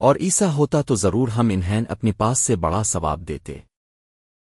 اور ایسا ہوتا تو ضرور ہم انہیں اپنے پاس سے بڑا ثواب دیتے۔